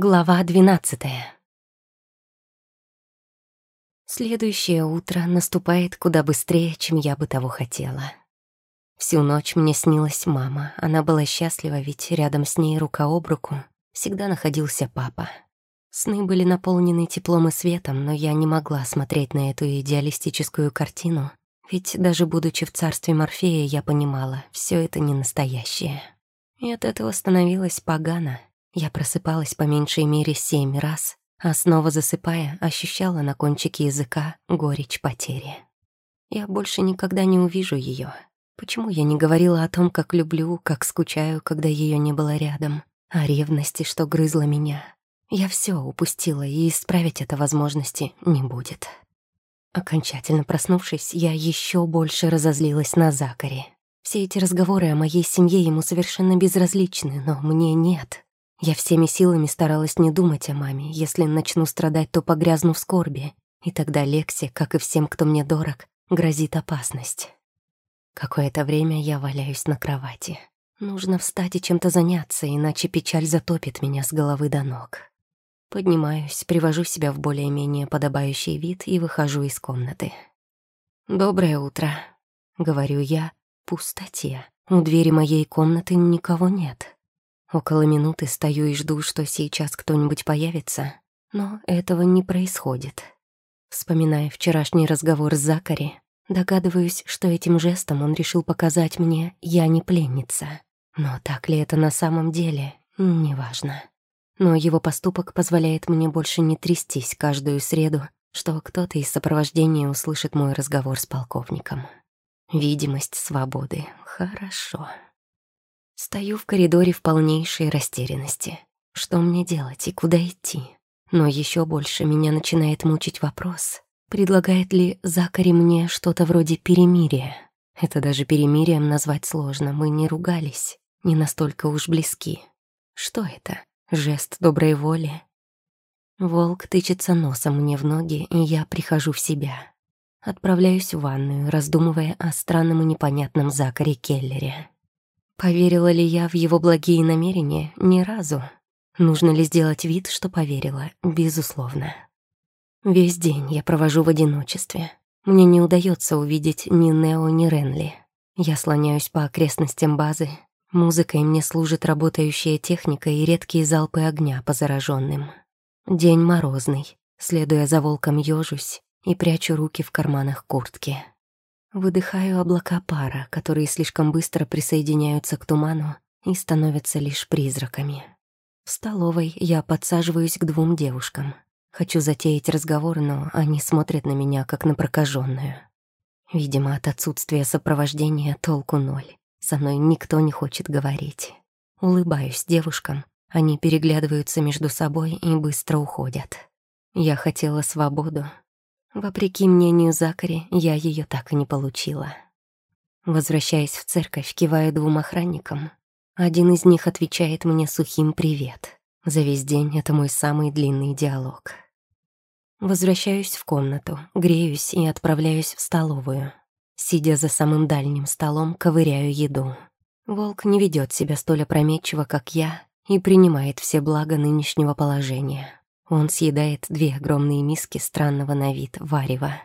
Глава двенадцатая. Следующее утро наступает куда быстрее, чем я бы того хотела. Всю ночь мне снилась мама. Она была счастлива, ведь рядом с ней рука об руку всегда находился папа. Сны были наполнены теплом и светом, но я не могла смотреть на эту идеалистическую картину, ведь даже будучи в царстве Морфея, я понимала, все это не настоящее. И от этого становилось погано — я просыпалась по меньшей мере семь раз, а снова засыпая, ощущала на кончике языка горечь потери. Я больше никогда не увижу ее. Почему я не говорила о том, как люблю, как скучаю, когда ее не было рядом, о ревности, что грызла меня? Я все упустила, и исправить это возможности не будет. Окончательно проснувшись, я еще больше разозлилась на Закари. Все эти разговоры о моей семье ему совершенно безразличны, но мне нет. Я всеми силами старалась не думать о маме. Если начну страдать, то погрязну в скорби. И тогда Лексе, как и всем, кто мне дорог, грозит опасность. Какое-то время я валяюсь на кровати. Нужно встать и чем-то заняться, иначе печаль затопит меня с головы до ног. Поднимаюсь, привожу себя в более-менее подобающий вид и выхожу из комнаты. «Доброе утро», — говорю я, — пустоте. У двери моей комнаты никого нет. Около минуты стою и жду, что сейчас кто-нибудь появится, но этого не происходит. Вспоминая вчерашний разговор с Закари, догадываюсь, что этим жестом он решил показать мне «я не пленница». Но так ли это на самом деле, неважно. Но его поступок позволяет мне больше не трястись каждую среду, что кто-то из сопровождения услышит мой разговор с полковником. Видимость свободы. Хорошо. Стою в коридоре в полнейшей растерянности. Что мне делать и куда идти? Но еще больше меня начинает мучить вопрос, предлагает ли Закари мне что-то вроде перемирия. Это даже перемирием назвать сложно, мы не ругались, не настолько уж близки. Что это? Жест доброй воли? Волк тычется носом мне в ноги, и я прихожу в себя. Отправляюсь в ванную, раздумывая о странном и непонятном Закаре Келлере. Поверила ли я в его благие намерения? Ни разу. Нужно ли сделать вид, что поверила? Безусловно. Весь день я провожу в одиночестве. Мне не удается увидеть ни Нео, ни Ренли. Я слоняюсь по окрестностям базы. Музыкой мне служит работающая техника и редкие залпы огня по зараженным. День морозный. Следуя за волком, ёжусь и прячу руки в карманах куртки. Выдыхаю облака пара, которые слишком быстро присоединяются к туману и становятся лишь призраками. В столовой я подсаживаюсь к двум девушкам. Хочу затеять разговор, но они смотрят на меня, как на прокаженную. Видимо, от отсутствия сопровождения толку ноль. Со мной никто не хочет говорить. Улыбаюсь девушкам. Они переглядываются между собой и быстро уходят. Я хотела свободу, Вопреки мнению Закари, я ее так и не получила. Возвращаясь в церковь, киваю двум охранникам. Один из них отвечает мне сухим «привет». За весь день это мой самый длинный диалог. Возвращаюсь в комнату, греюсь и отправляюсь в столовую. Сидя за самым дальним столом, ковыряю еду. Волк не ведет себя столь опрометчиво, как я, и принимает все блага нынешнего положения. Он съедает две огромные миски странного на вид варева.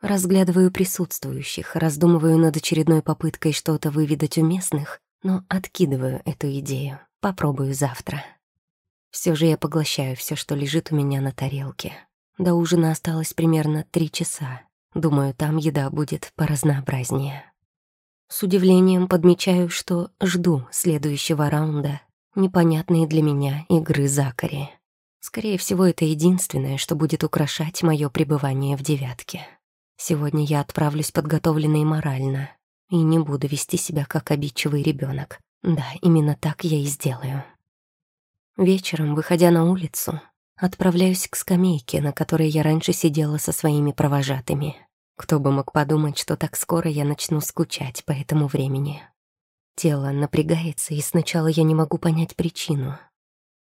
Разглядываю присутствующих, раздумываю над очередной попыткой что-то выведать у местных, но откидываю эту идею. Попробую завтра. Все же я поглощаю все, что лежит у меня на тарелке. До ужина осталось примерно три часа. Думаю, там еда будет поразнообразнее. С удивлением подмечаю, что жду следующего раунда непонятные для меня игры Закари. Скорее всего, это единственное, что будет украшать мое пребывание в девятке. Сегодня я отправлюсь подготовленной морально и не буду вести себя как обидчивый ребенок. Да, именно так я и сделаю. Вечером, выходя на улицу, отправляюсь к скамейке, на которой я раньше сидела со своими провожатыми. Кто бы мог подумать, что так скоро я начну скучать по этому времени. Тело напрягается, и сначала я не могу понять причину.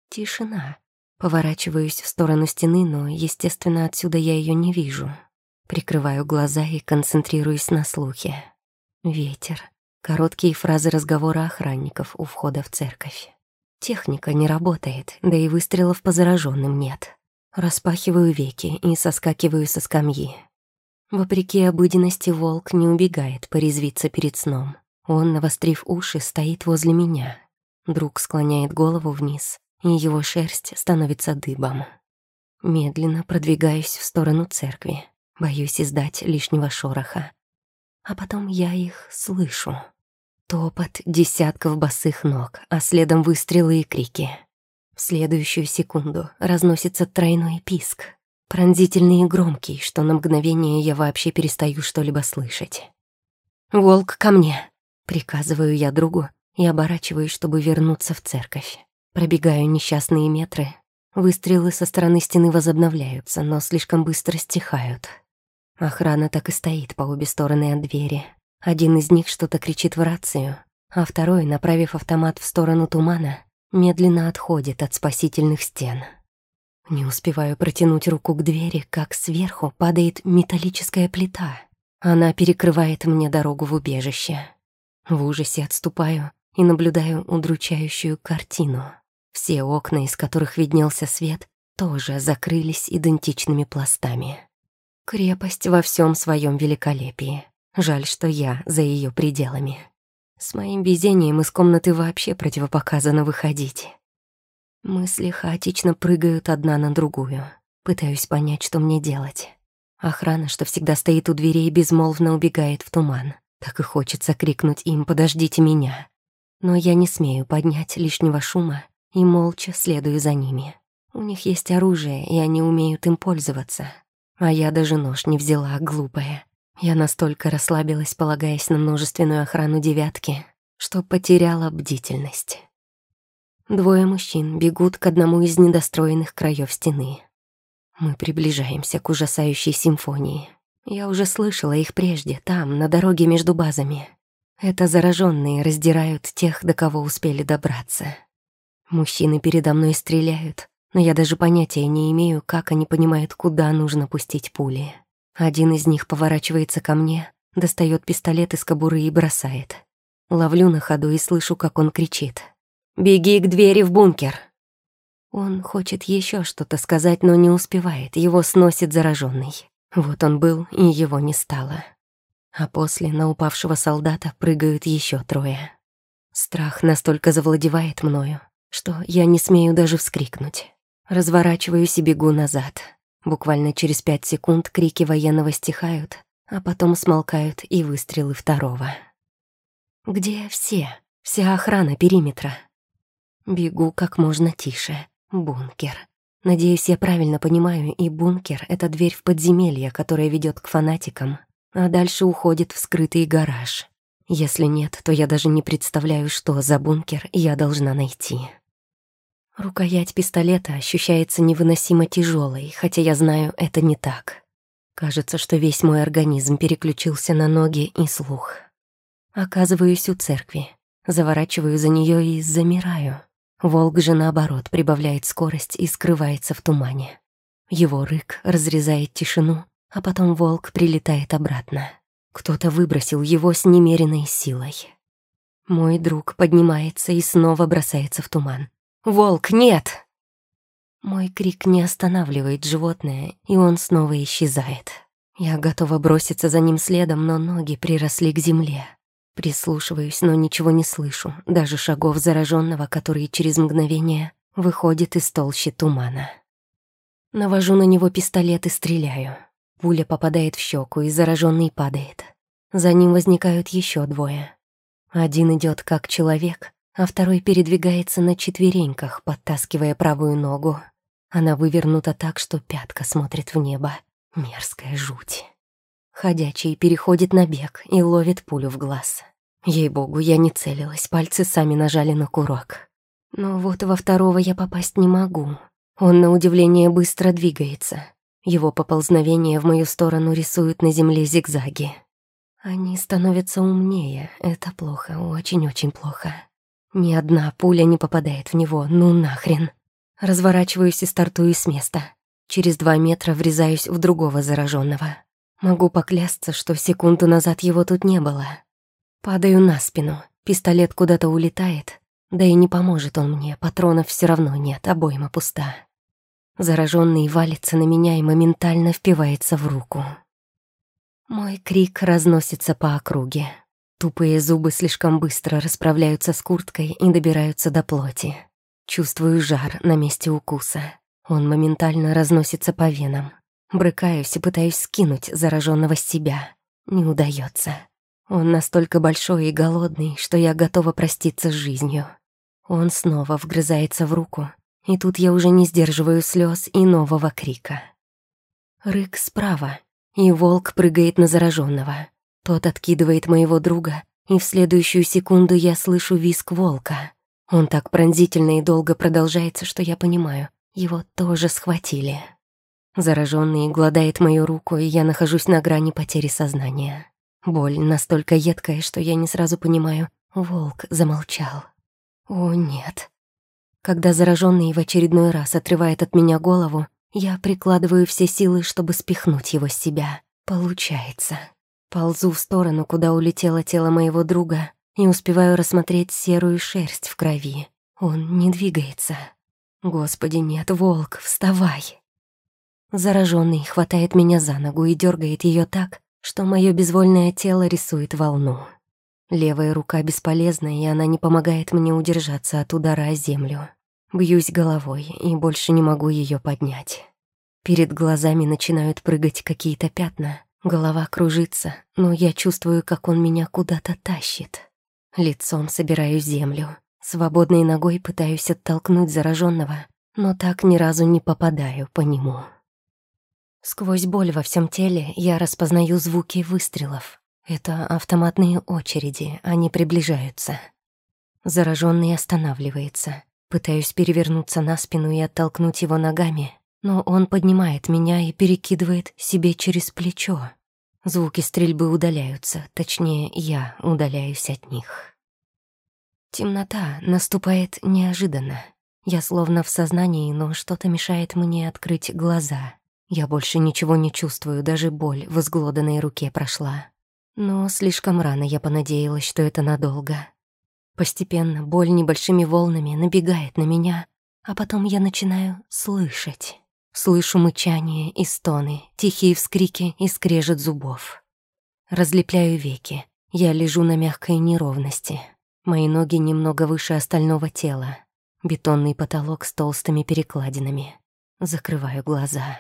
Тишина. Поворачиваюсь в сторону стены, но, естественно, отсюда я ее не вижу. Прикрываю глаза и концентрируюсь на слухе. Ветер. Короткие фразы разговора охранников у входа в церковь. Техника не работает, да и выстрелов по зараженным нет. Распахиваю веки и соскакиваю со скамьи. Вопреки обыденности, волк не убегает порезвиться перед сном. Он, навострив уши, стоит возле меня. Друг склоняет голову вниз, и его шерсть становится дыбом. Медленно продвигаюсь в сторону церкви, боюсь издать лишнего шороха. А потом я их слышу. Топот десятков босых ног, а следом выстрелы и крики. В следующую секунду разносится тройной писк, пронзительный и громкий, что на мгновение я вообще перестаю что-либо слышать. «Волк, ко мне!» — приказываю я другу и оборачиваюсь, чтобы вернуться в церковь. Пробегаю несчастные метры. Выстрелы со стороны стены возобновляются, но слишком быстро стихают. Охрана так и стоит по обе стороны от двери, один из них что-то кричит в рацию, а второй, направив автомат в сторону тумана, медленно отходит от спасительных стен. Не успеваю протянуть руку к двери, как сверху падает металлическая плита. Она перекрывает мне дорогу в убежище. В ужасе отступаю и наблюдаю удручающую картину. Все окна, из которых виднелся свет, тоже закрылись идентичными пластами. Крепость во всем своем великолепии. Жаль, что я за ее пределами. С моим везением из комнаты вообще противопоказано выходить. Мысли хаотично прыгают одна на другую. Пытаюсь понять, что мне делать. Охрана, что всегда стоит у дверей, безмолвно убегает в туман. Так и хочется крикнуть им «подождите меня». Но я не смею поднять лишнего шума и молча следую за ними. У них есть оружие, и они умеют им пользоваться. А я даже нож не взяла, глупая. Я настолько расслабилась, полагаясь на множественную охрану девятки, что потеряла бдительность. Двое мужчин бегут к одному из недостроенных краев стены. Мы приближаемся к ужасающей симфонии. Я уже слышала их прежде, там, на дороге между базами. Это зараженные раздирают тех, до кого успели добраться. Мужчины передо мной стреляют, но я даже понятия не имею, как они понимают, куда нужно пустить пули. Один из них поворачивается ко мне, достает пистолет из кобуры и бросает. Ловлю на ходу и слышу, как он кричит. «Беги к двери в бункер!» Он хочет еще что-то сказать, но не успевает, его сносит зараженный. Вот он был, и его не стало. А после на упавшего солдата прыгают еще трое. Страх настолько завладевает мною, что я не смею даже вскрикнуть. Разворачиваюсь и бегу назад. Буквально через пять секунд крики военного стихают, а потом смолкают и выстрелы второго. Где все? Вся охрана периметра. Бегу как можно тише. Бункер. Надеюсь, я правильно понимаю, и бункер — это дверь в подземелье, которая ведет к фанатикам, а дальше уходит в скрытый гараж. Если нет, то я даже не представляю, что за бункер я должна найти. Рукоять пистолета ощущается невыносимо тяжелой, хотя я знаю, это не так. Кажется, что весь мой организм переключился на ноги и слух. Оказываюсь у церкви, заворачиваю за нее и замираю. Волк же, наоборот, прибавляет скорость и скрывается в тумане. Его рык разрезает тишину, а потом волк прилетает обратно. Кто-то выбросил его с немеренной силой. Мой друг поднимается и снова бросается в туман. «Волк, нет!» Мой крик не останавливает животное, и он снова исчезает. Я готова броситься за ним следом, но ноги приросли к земле. Прислушиваюсь, но ничего не слышу, даже шагов зараженного, который через мгновение выходит из толщи тумана. Навожу на него пистолет и стреляю. Пуля попадает в щеку, и зараженный падает. За ним возникают еще двое. Один идет как человек, а второй передвигается на четвереньках, подтаскивая правую ногу. Она вывернута так, что пятка смотрит в небо. Мерзкая жуть. Ходячий переходит на бег и ловит пулю в глаз. Ей-богу, я не целилась, пальцы сами нажали на курок. Но вот во второго я попасть не могу. Он, на удивление, быстро двигается. Его поползновения в мою сторону рисуют на земле зигзаги. Они становятся умнее, это плохо, очень-очень плохо. Ни одна пуля не попадает в него, ну нахрен. Разворачиваюсь и стартую с места. Через два метра врезаюсь в другого зараженного. Могу поклясться, что секунду назад его тут не было. Падаю на спину, пистолет куда-то улетает, Да и не поможет он мне, патронов все равно нет, обойма пуста. Зараженный валится на меня и моментально впивается в руку. Мой крик разносится по округе. Тупые зубы слишком быстро расправляются с курткой и добираются до плоти. Чувствую жар на месте укуса. Он моментально разносится по венам. Брыкаюсь и пытаюсь скинуть зараженного с себя. Не удается. Он настолько большой и голодный, что я готова проститься с жизнью. Он снова вгрызается в руку, и тут я уже не сдерживаю слез и нового крика. Рык справа, и волк прыгает на зараженного. Тот откидывает моего друга, и в следующую секунду я слышу виск волка. Он так пронзительно и долго продолжается, что я понимаю, его тоже схватили. Зараженный гладает мою руку, и я нахожусь на грани потери сознания. Боль настолько едкая, что я не сразу понимаю, волк замолчал. О, нет. Когда зараженный в очередной раз отрывает от меня голову, я прикладываю все силы, чтобы спихнуть его с себя. Получается. Ползу в сторону, куда улетело тело моего друга, и успеваю рассмотреть серую шерсть в крови. Он не двигается. Господи, нет, волк, вставай. Зараженный хватает меня за ногу и дергает ее так, что мое безвольное тело рисует волну. Левая рука бесполезна, и она не помогает мне удержаться от удара о землю. Бьюсь головой и больше не могу ее поднять. Перед глазами начинают прыгать какие-то пятна, голова кружится, но я чувствую, как он меня куда-то тащит. Лицом собираю землю, свободной ногой пытаюсь оттолкнуть зараженного, но так ни разу не попадаю по нему. Сквозь боль во всем теле я распознаю звуки выстрелов. Это автоматные очереди, они приближаются. Зараженный останавливается. Пытаюсь перевернуться на спину и оттолкнуть его ногами, но он поднимает меня и перекидывает себе через плечо. Звуки стрельбы удаляются, точнее, я удаляюсь от них. Темнота наступает неожиданно. Я словно в сознании, но что-то мешает мне открыть глаза. Я больше ничего не чувствую, даже боль в изглоданной руке прошла. Но слишком рано я понадеялась, что это надолго. Постепенно боль небольшими волнами набегает на меня, а потом я начинаю слышать. Слышу мычание и стоны, тихие вскрики и скрежет зубов. Разлепляю веки. Я лежу на мягкой неровности. Мои ноги немного выше остального тела. Бетонный потолок с толстыми перекладинами. Закрываю глаза.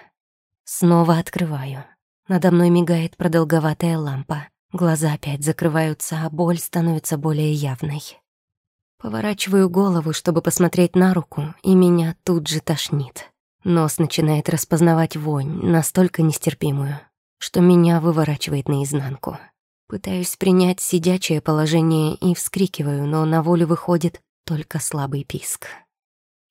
Снова открываю. Надо мной мигает продолговатая лампа. Глаза опять закрываются, а боль становится более явной. Поворачиваю голову, чтобы посмотреть на руку, и меня тут же тошнит. Нос начинает распознавать вонь, настолько нестерпимую, что меня выворачивает наизнанку. Пытаюсь принять сидячее положение и вскрикиваю, но на волю выходит только слабый писк.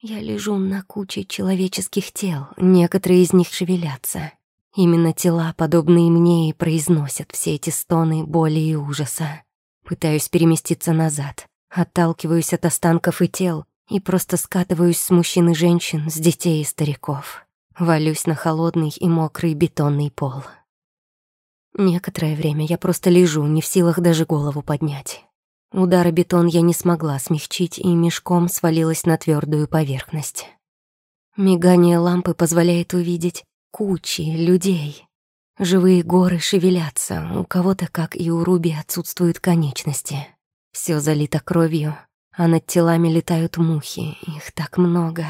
Я лежу на куче человеческих тел, некоторые из них шевелятся. Именно тела, подобные мне, и произносят все эти стоны боли и ужаса. Пытаюсь переместиться назад, отталкиваюсь от останков и тел и просто скатываюсь с мужчин и женщин, с детей и стариков. Валюсь на холодный и мокрый бетонный пол. Некоторое время я просто лежу, не в силах даже голову поднять. Удары бетон я не смогла смягчить и мешком свалилась на твердую поверхность. Мигание лампы позволяет увидеть кучи людей. Живые горы шевелятся, у кого-то, как и у Руби, отсутствуют конечности. Все залито кровью, а над телами летают мухи, их так много.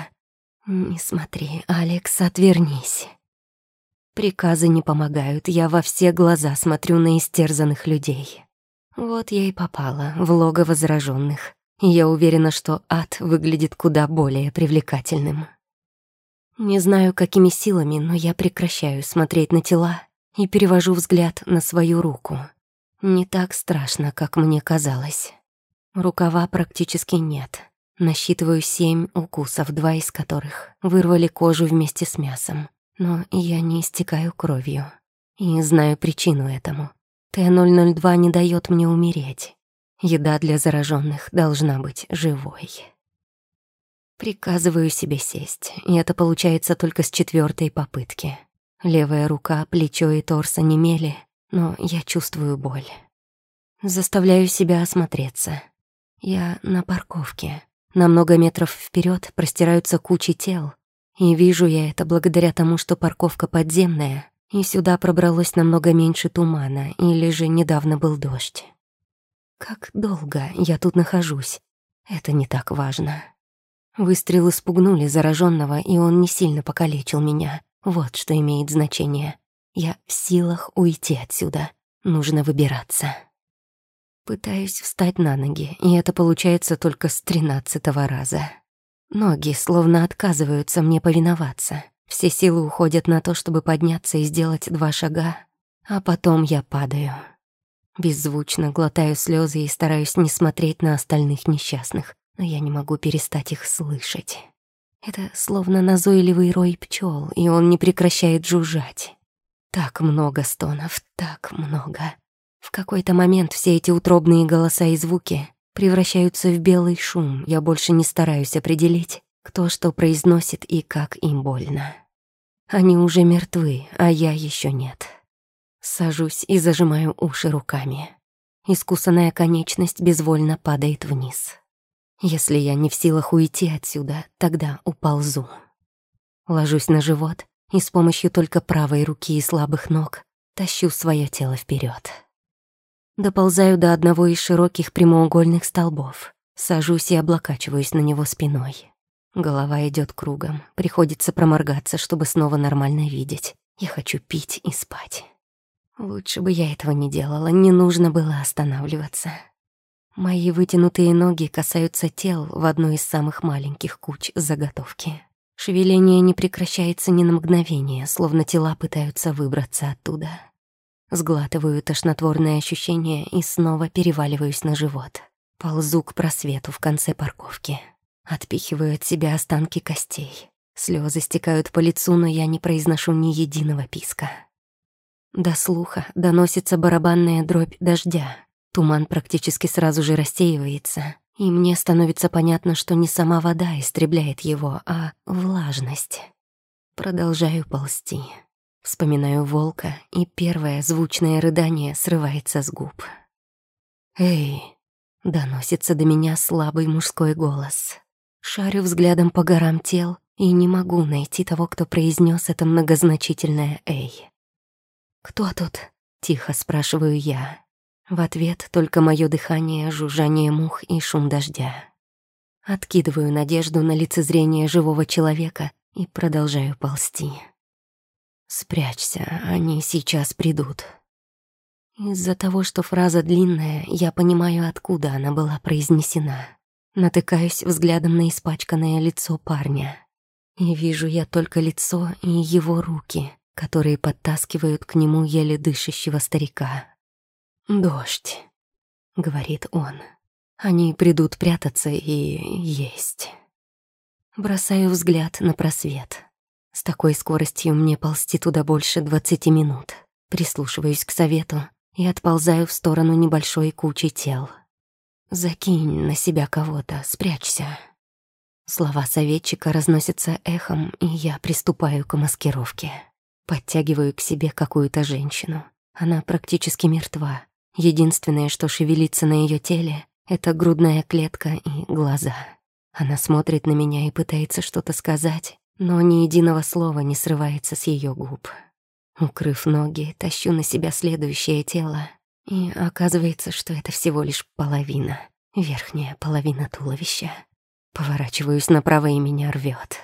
Не смотри, Алекс, отвернись. Приказы не помогают, я во все глаза смотрю на истерзанных людей. Вот я и попала в логово зараженных. Я уверена, что ад выглядит куда более привлекательным. Не знаю, какими силами, но я прекращаю смотреть на тела и перевожу взгляд на свою руку. Не так страшно, как мне казалось. Рукава практически нет. Насчитываю семь укусов, два из которых вырвали кожу вместе с мясом. Но я не истекаю кровью. И знаю причину этому. Т-002 не дает мне умереть. Еда для зараженных должна быть живой. Приказываю себе сесть, и это получается только с четвертой попытки. Левая рука, плечо и торс онемели, но я чувствую боль. Заставляю себя осмотреться. Я на парковке. На много метров вперед простираются кучи тел. И вижу я это благодаря тому, что парковка подземная, и сюда пробралось намного меньше тумана, или же недавно был дождь. Как долго я тут нахожусь, это не так важно. Выстрелы спугнули зараженного, и он не сильно покалечил меня. Вот что имеет значение. Я в силах уйти отсюда. Нужно выбираться. Пытаюсь встать на ноги, и это получается только с тринадцатого раза. Ноги словно отказываются мне повиноваться. Все силы уходят на то, чтобы подняться и сделать два шага, а потом я падаю. Беззвучно глотаю слезы и стараюсь не смотреть на остальных несчастных, но я не могу перестать их слышать. Это словно назойливый рой пчел, и он не прекращает жужжать. Так много стонов, так много. В какой-то момент все эти утробные голоса и звуки превращаются в белый шум. Я больше не стараюсь определить, кто что произносит и как им больно. Они уже мертвы, а я еще нет. Сажусь и зажимаю уши руками. Искусанная конечность безвольно падает вниз. Если я не в силах уйти отсюда, тогда уползу. Ложусь на живот и с помощью только правой руки и слабых ног тащу свое тело вперед. Доползаю до одного из широких прямоугольных столбов. Сажусь и облокачиваюсь на него спиной. Голова идет кругом. Приходится проморгаться, чтобы снова нормально видеть. Я хочу пить и спать. Лучше бы я этого не делала, не нужно было останавливаться. Мои вытянутые ноги касаются тел в одной из самых маленьких куч заготовки. Шевеление не прекращается ни на мгновение, словно тела пытаются выбраться оттуда. Сглатываю тошнотворное ощущение и снова переваливаюсь на живот. Ползу к просвету в конце парковки. Отпихиваю от себя останки костей. Слезы стекают по лицу, но я не произношу ни единого писка. До слуха доносится барабанная дробь дождя. Туман практически сразу же рассеивается, и мне становится понятно, что не сама вода истребляет его, а влажность. Продолжаю ползти. Вспоминаю волка, и первое звучное рыдание срывается с губ. «Эй!» — доносится до меня слабый мужской голос. Шарю взглядом по горам тел и не могу найти того, кто произнес это многозначительное «эй». «Кто тут?» — тихо спрашиваю я. В ответ только мое дыхание, жужжание мух и шум дождя. Откидываю надежду на лицезрение живого человека и продолжаю ползти. «Спрячься, они сейчас придут». Из-за того, что фраза длинная, я понимаю, откуда она была произнесена. Натыкаюсь взглядом на испачканное лицо парня. И вижу я только лицо и его руки, которые подтаскивают к нему еле дышащего старика. «Дождь», — говорит он. «Они придут прятаться и есть». Бросаю взгляд на просвет. С такой скоростью мне ползти туда больше двадцати минут. Прислушиваюсь к совету и отползаю в сторону небольшой кучи тел. «Закинь на себя кого-то, спрячься». Слова советчика разносятся эхом, и я приступаю к маскировке. Подтягиваю к себе какую-то женщину. Она практически мертва. Единственное, что шевелится на ее теле, это грудная клетка и глаза. Она смотрит на меня и пытается что-то сказать, но ни единого слова не срывается с ее губ. Укрыв ноги, тащу на себя следующее тело, и оказывается, что это всего лишь половина, верхняя половина туловища. Поворачиваюсь направо, и меня рвет.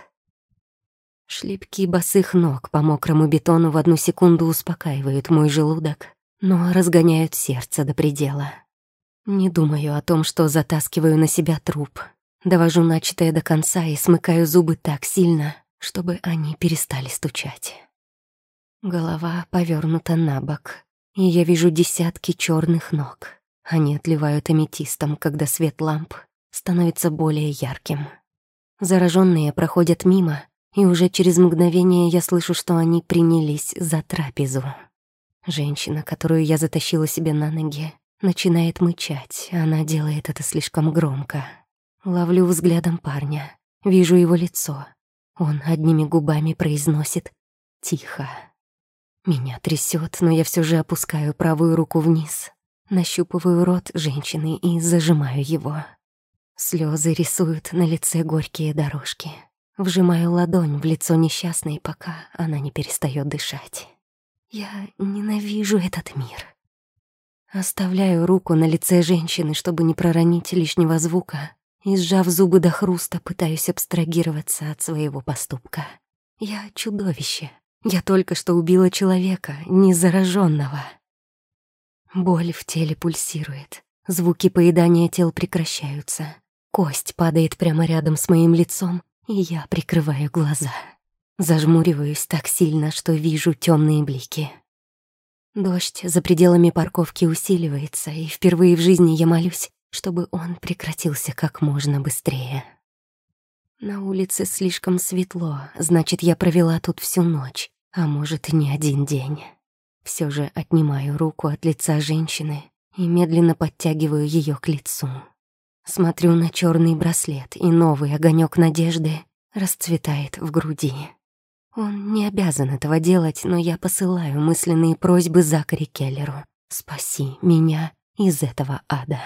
Шлепки босых ног по мокрому бетону в одну секунду успокаивают мой желудок, но разгоняют сердце до предела. Не думаю о том, что затаскиваю на себя труп. Довожу начатое до конца и смыкаю зубы так сильно, чтобы они перестали стучать. Голова повернута на бок, и я вижу десятки черных ног. Они отливают аметистом, когда свет ламп становится более ярким. Зараженные проходят мимо, и уже через мгновение я слышу, что они принялись за трапезу. Женщина, которую я затащила себе на ноги, начинает мычать. Она делает это слишком громко. Ловлю взглядом парня. Вижу его лицо. Он одними губами произносит «Тихо». Меня трясет, но я все же опускаю правую руку вниз, нащупываю рот женщины и зажимаю его. Слезы рисуют на лице горькие дорожки. Вжимаю ладонь в лицо несчастной, пока она не перестает дышать. Я ненавижу этот мир. Оставляю руку на лице женщины, чтобы не проронить лишнего звука, и, сжав зубы до хруста, пытаюсь абстрагироваться от своего поступка. Я чудовище. Я только что убила человека, не зараженного. Боль в теле пульсирует. Звуки поедания тел прекращаются. Кость падает прямо рядом с моим лицом, и я прикрываю глаза. Зажмуриваюсь так сильно, что вижу темные блики. Дождь за пределами парковки усиливается, и впервые в жизни я молюсь, чтобы он прекратился как можно быстрее. На улице слишком светло, значит, я провела тут всю ночь, а может, и не один день. Все же отнимаю руку от лица женщины и медленно подтягиваю ее к лицу. Смотрю на черный браслет, и новый огонек надежды расцветает в груди. Он не обязан этого делать, но я посылаю мысленные просьбы Закари Келлеру. «Спаси меня из этого ада».